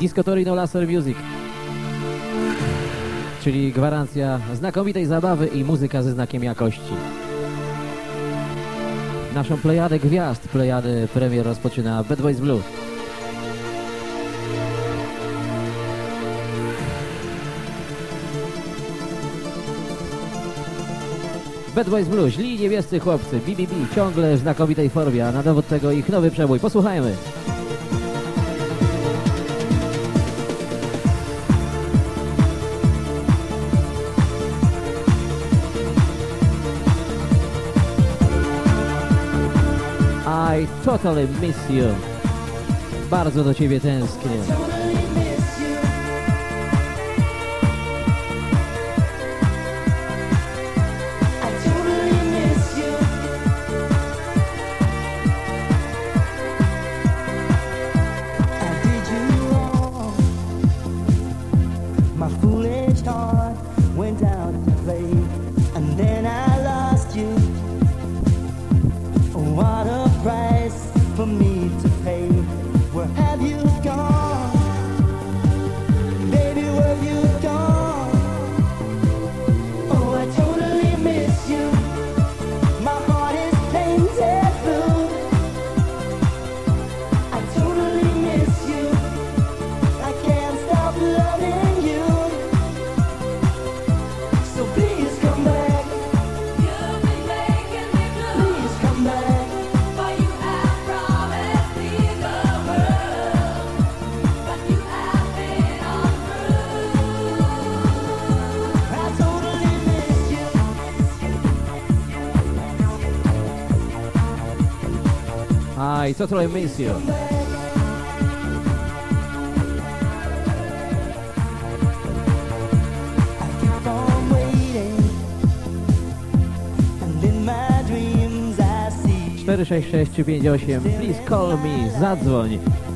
Disco Torino Laser Music. Czyli gwarancja znakomitej zabawy i muzyka ze znakiem jakości. Naszą plejadę gwiazd, plejady premier rozpoczyna Bad Boys Blue. Bad Boys Blue, źli niebiescy chłopcy, BBB ciągle w znakomitej formie, a na dowód tego ich nowy przebój. Posłuchajmy. I totally miss you. Bardzo do ciebie tęsknię. I totally miss you. my dreams I see 46658, please call me, zadzwoń.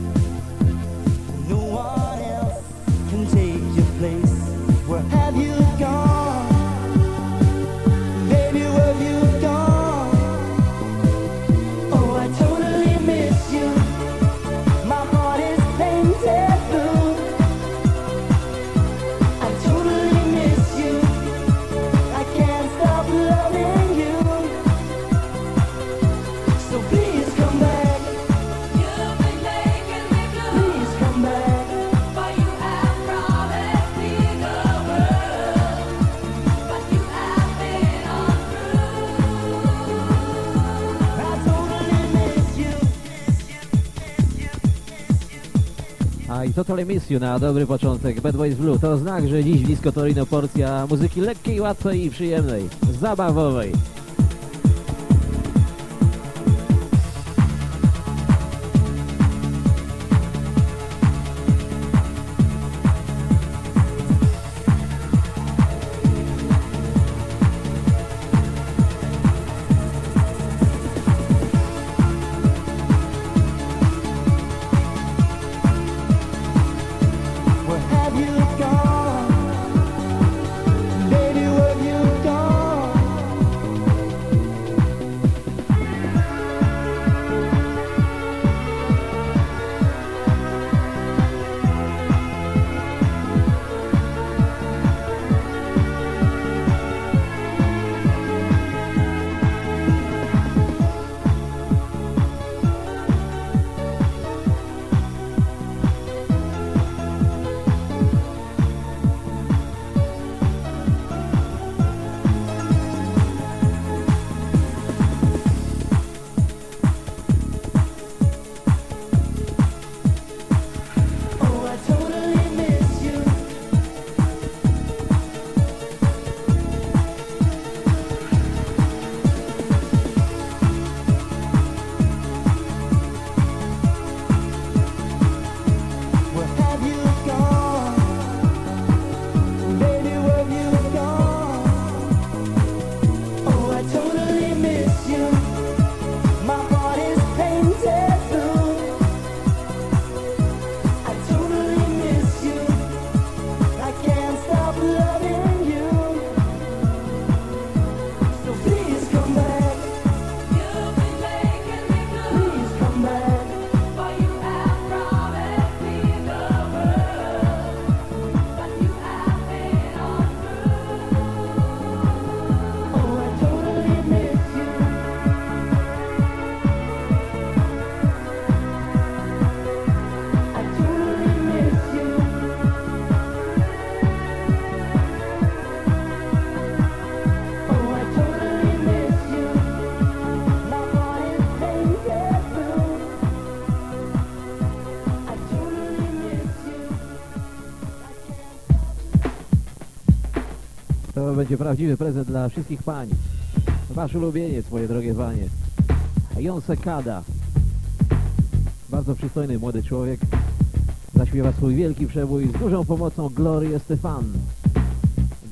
I totally miss you na dobry początek. Bad Boys Blue to znak, że dziś blisko Torino porcja muzyki lekkiej, łatwej i przyjemnej, zabawowej. będzie prawdziwy prezent dla wszystkich pań. Wasz ulubieniec, moje drogie panie. Jon Sekada. Bardzo przystojny młody człowiek. Zaśpiewa swój wielki przebój z dużą pomocą Gloria Stefan.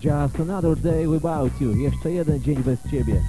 Just another day without you. Jeszcze jeden dzień bez ciebie.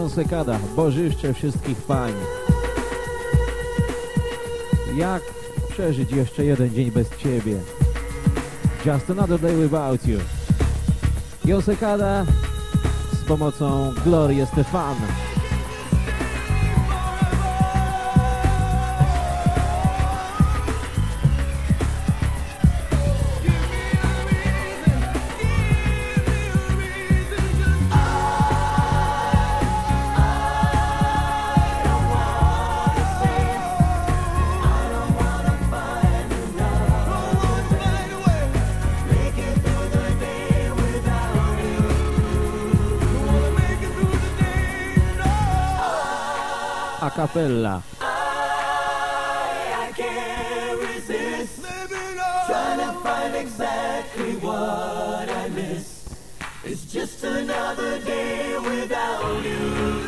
Wiąsekada, bożyszcze wszystkich pań. Jak przeżyć jeszcze jeden dzień bez Ciebie? Just another day without you. Wiąsekada z pomocą Glory Stefan.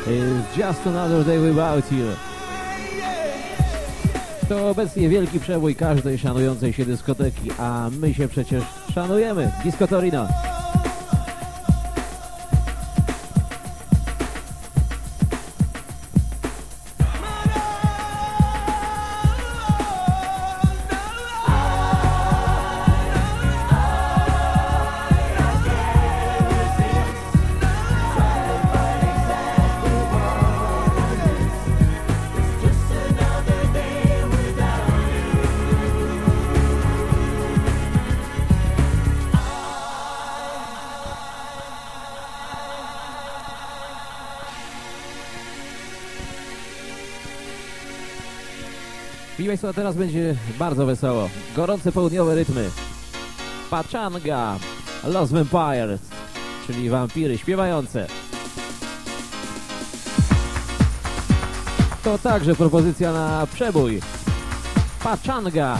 It's just another day without you. To obecnie wielki przebój każdej szanującej się dyskoteki, a my się przecież szanujemy. Disco Torino. Proszę Państwa, teraz będzie bardzo wesoło. Gorące południowe rytmy. Paczanga, Los Vampires, czyli wampiry śpiewające. To także propozycja na przebój. Paczanga.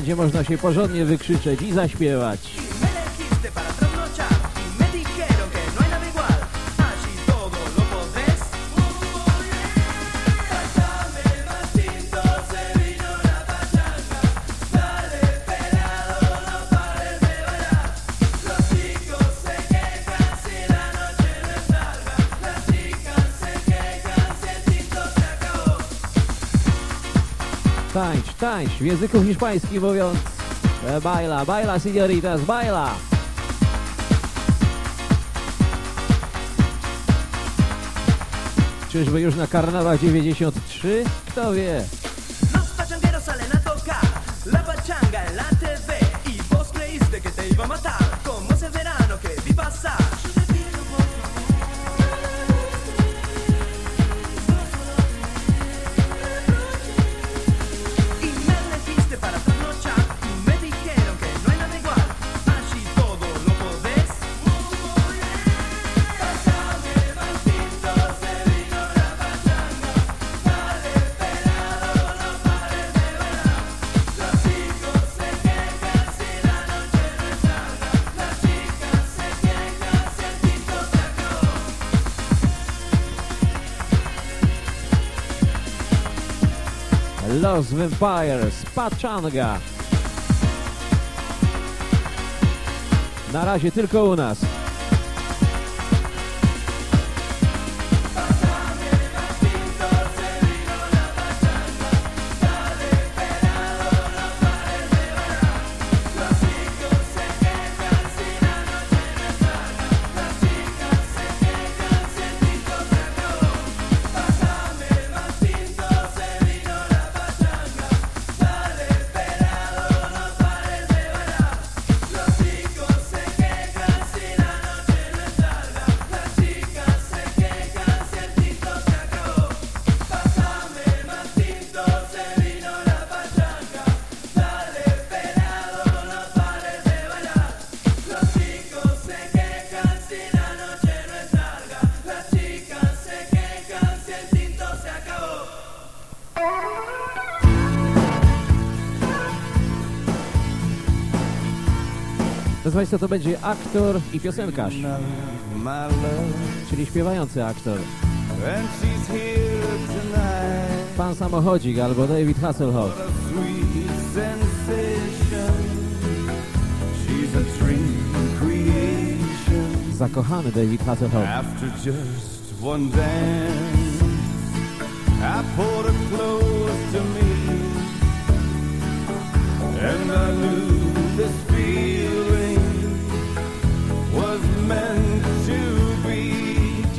będzie można się porządnie wykrzyczeć i zaśpiewać. tańcz w języku hiszpańskim mówiąc e, baila, baila señoritas, baila. Czyżby już na karnawał 93? Kto wie? House Vampires, Pachanga. Na razie tylko u nas. Państwa, to będzie aktor i piosenkarz, czyli śpiewający aktor. Pan Samochodzik albo David Hasselhoff. Zakochany David Hasselhoff. I pulled her close to me And I knew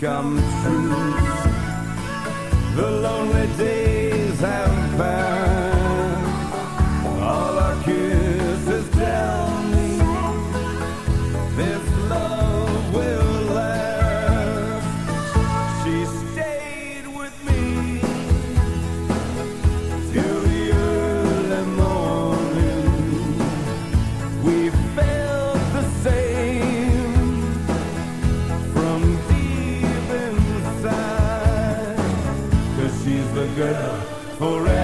come true. The lonely days have passed. girl forever.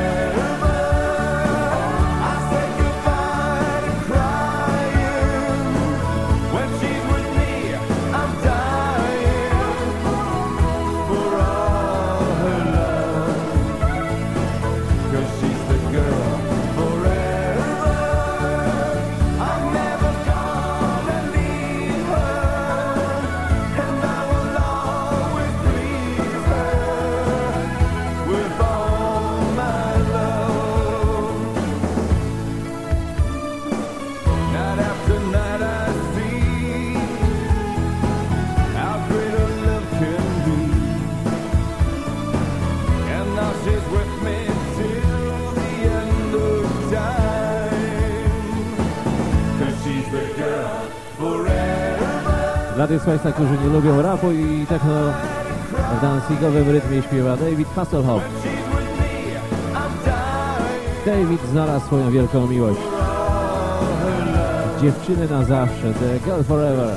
Rady którzy nie lubią rapu i tak no, w dancingowym rytmie śpiewa David Hasselhoff. David znalazł swoją wielką miłość. Dziewczyny na zawsze, the girl forever.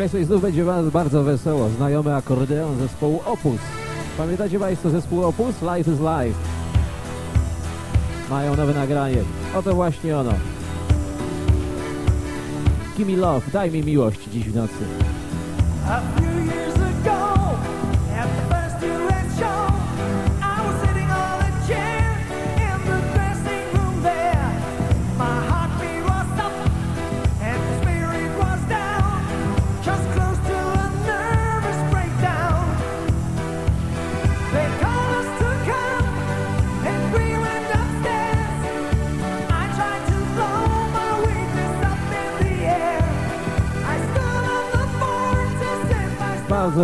Słuchaj, sobie znów będzie bardzo wesoło. Znajomy akordeon zespołu Opus. Pamiętacie Państwo zespół Opus? Life is Life. Mają nowe nagranie. Oto właśnie ono. Kimi Love, daj mi miłość dziś w nocy.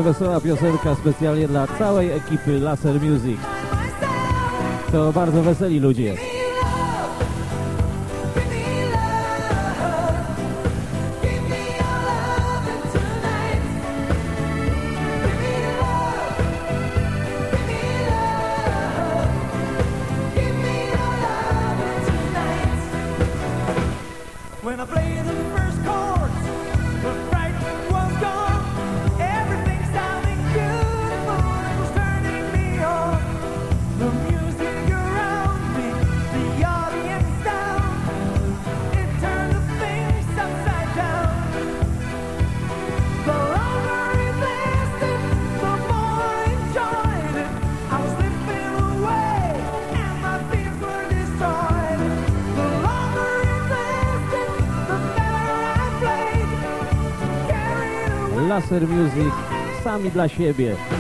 wesoła piosenka specjalnie dla całej ekipy Laser Music. To bardzo weseli ludzie. Deser Music sami dla siebie.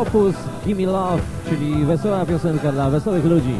opus Gimme Love, czyli wesoła piosenka dla wesołych ludzi.